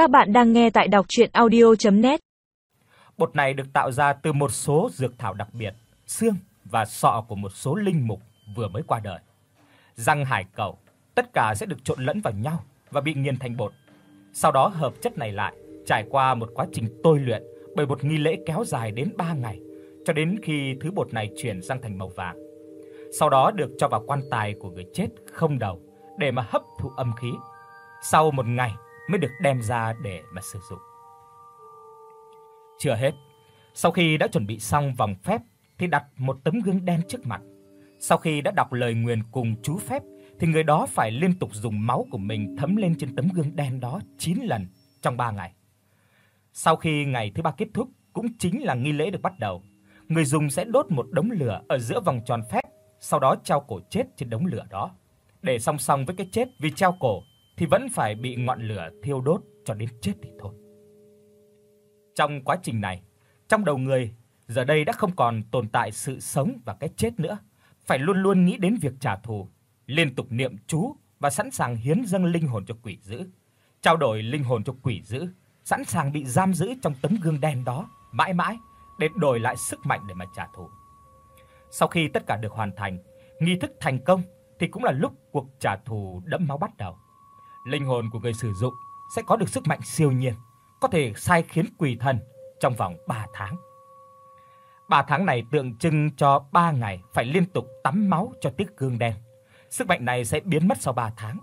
Các bạn đang nghe tại đọc audio net Bột này được tạo ra từ một số dược thảo đặc biệt, xương và sọ của một số linh mục vừa mới qua đời. Răng hải cẩu, tất cả sẽ được trộn lẫn vào nhau và bị nghiền thành bột. Sau đó hợp chất này lại, trải qua một quá trình tôi luyện bởi một nghi lễ kéo dài đến 3 ngày, cho đến khi thứ bột này chuyển sang thành màu vàng. Sau đó được cho vào quan tài của người chết không đầu để mà hấp thụ âm khí. Sau một ngày mới được đem ra để mà sử dụng. Chưa hết, sau khi đã chuẩn bị xong vòng phép thì đặt một tấm gương đen trước mặt. Sau khi đã đọc lời nguyền cùng chú phép thì người đó phải liên tục dùng máu của mình thấm lên trên tấm gương đen đó 9 lần trong 3 ngày. Sau khi ngày thứ ba kết thúc, cũng chính là nghi lễ được bắt đầu, người dùng sẽ đốt một đống lửa ở giữa vòng tròn phép, sau đó treo cổ chết trên đống lửa đó. Để song song với cái chết vì treo cổ thì vẫn phải bị ngọn lửa thiêu đốt cho đến chết thì thôi. Trong quá trình này, trong đầu người giờ đây đã không còn tồn tại sự sống và cái chết nữa, phải luôn luôn nghĩ đến việc trả thù, liên tục niệm chú và sẵn sàng hiến dâng linh hồn cho quỷ dữ, trao đổi linh hồn cho quỷ dữ, sẵn sàng bị giam giữ trong tấm gương đen đó mãi mãi để đổi lại sức mạnh để mà trả thù. Sau khi tất cả được hoàn thành, nghi thức thành công thì cũng là lúc cuộc trả thù đẫm máu bắt đầu. Linh hồn của người sử dụng sẽ có được sức mạnh siêu nhiên, có thể sai khiến quỷ thần trong vòng 3 tháng. 3 tháng này tượng trưng cho 3 ngày phải liên tục tắm máu cho tiếc gương đen. Sức mạnh này sẽ biến mất sau 3 tháng.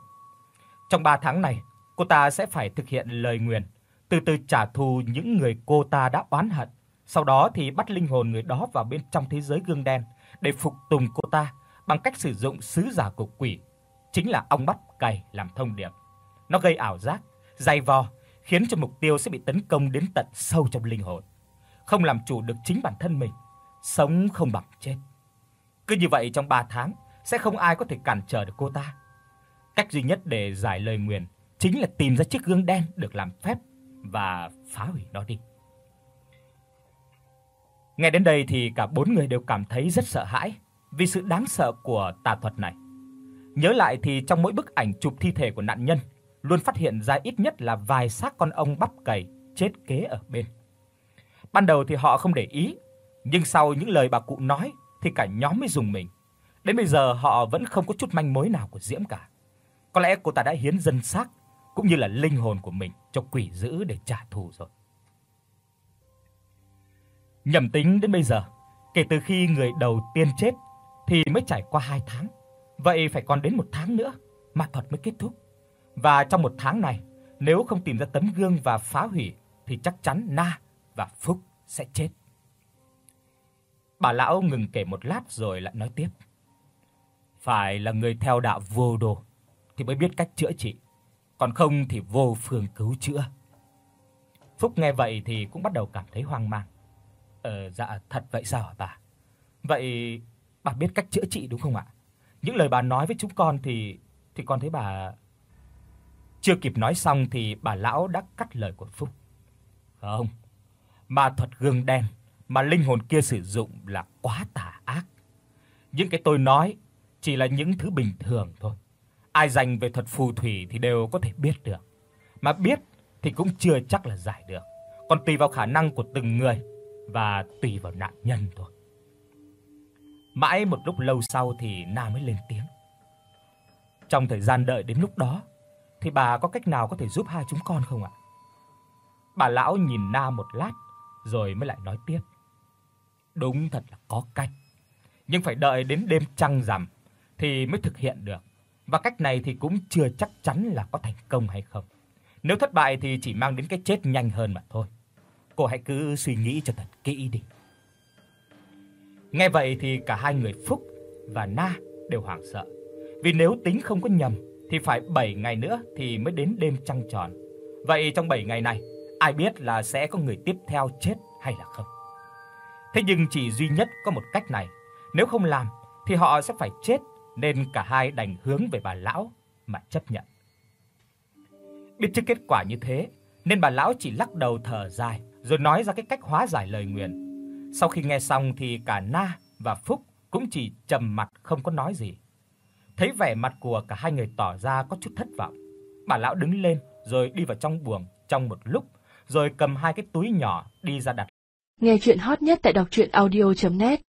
Trong 3 tháng này, cô ta sẽ phải thực hiện lời nguyền, từ từ trả thù những người cô ta đã oán hận. Sau đó thì bắt linh hồn người đó vào bên trong thế giới gương đen để phục tùng cô ta bằng cách sử dụng sứ giả của quỷ, chính là ong bắp cày làm thông điệp. Nó gây ảo giác, dày vò, khiến cho mục tiêu sẽ bị tấn công đến tận sâu trong linh hồn, không làm chủ được chính bản thân mình, sống không bằng chết. Cứ như vậy trong 3 tháng sẽ không ai có thể cản trở được cô ta. Cách duy nhất để giải lời nguyền chính là tìm ra chiếc gương đen được làm phép và phá hủy nó đi. Nghe đến đây thì cả bốn người đều cảm thấy rất sợ hãi vì sự đáng sợ của tà thuật này. Nhớ lại thì trong mỗi bức ảnh chụp thi thể của nạn nhân luôn phát hiện ra ít nhất là vài xác con ong bắp cày chết kế ở bên. Ban đầu thì họ không để ý, nhưng sau những lời bà cụ nói thì cả nhóm mới dùng mình. Đến bây giờ họ vẫn không có chút manh mối nào của Diễm cả. Có lẽ cô ta đã hiến dân xác cũng như là linh hồn của mình cho quỷ dữ để trả thù rồi. Nhầm tính đến bây giờ, kể từ khi người đầu tiên chết thì mới trải qua 2 tháng. Vậy phải còn đến 1 tháng nữa mà thuật mới kết thúc. Và trong một tháng này, nếu không tìm ra tấm gương và phá hủy thì chắc chắn Na và Phúc sẽ chết. Bà lão ngừng kể một lát rồi lại nói tiếp. Phải là người theo đạo vô đồ thì mới biết cách chữa trị, còn không thì vô phương cứu chữa. Phúc nghe vậy thì cũng bắt đầu cảm thấy hoang mang. Ờ dạ thật vậy sao hả bà? Vậy bà biết cách chữa trị đúng không ạ? Những lời bà nói với chúng con thì thì con thấy bà chưa kịp nói xong thì bà lão đã cắt lời của Phúc. Không, ma thuật gương đen mà linh hồn kia sử dụng là quá tà ác. Những cái tôi nói chỉ là những thứ bình thường thôi. Ai dành về thuật phù thủy thì đều có thể biết được. Mà biết thì cũng chưa chắc là giải được, còn tùy vào khả năng của từng người và tùy vào nạn nhân thôi. Mãi một lúc lâu sau thì Na mới lên tiếng. Trong thời gian đợi đến lúc đó, thì bà có cách nào có thể giúp hai chúng con không ạ? Bà lão nhìn Na một lát rồi mới lại nói tiếp. Đúng thật là có cách, nhưng phải đợi đến đêm trăng rằm thì mới thực hiện được. Và cách này thì cũng chưa chắc chắn là có thành công hay không. Nếu thất bại thì chỉ mang đến cái chết nhanh hơn mà thôi. Cô hãy cứ suy nghĩ cho thật kỹ đi. Nghe vậy thì cả hai người Phúc và Na đều hoảng sợ. Vì nếu tính không có nhầm thì phải 7 ngày nữa thì mới đến đêm trăng tròn. Vậy trong 7 ngày này, ai biết là sẽ có người tiếp theo chết hay là không? Thế nhưng chỉ duy nhất có một cách này, nếu không làm thì họ sẽ phải chết, nên cả hai đành hướng về bà lão mà chấp nhận. Biết trước kết quả như thế, nên bà lão chỉ lắc đầu thở dài rồi nói ra cái cách hóa giải lời nguyền. Sau khi nghe xong thì cả Na và Phúc cũng chỉ trầm mặt không có nói gì. Thấy vẻ mặt của cả hai người tỏ ra có chút thất vọng, bà lão đứng lên rồi đi vào trong buồng trong một lúc, rồi cầm hai cái túi nhỏ đi ra đặt. Nghe truyện hot nhất tại doctruyenaudio.net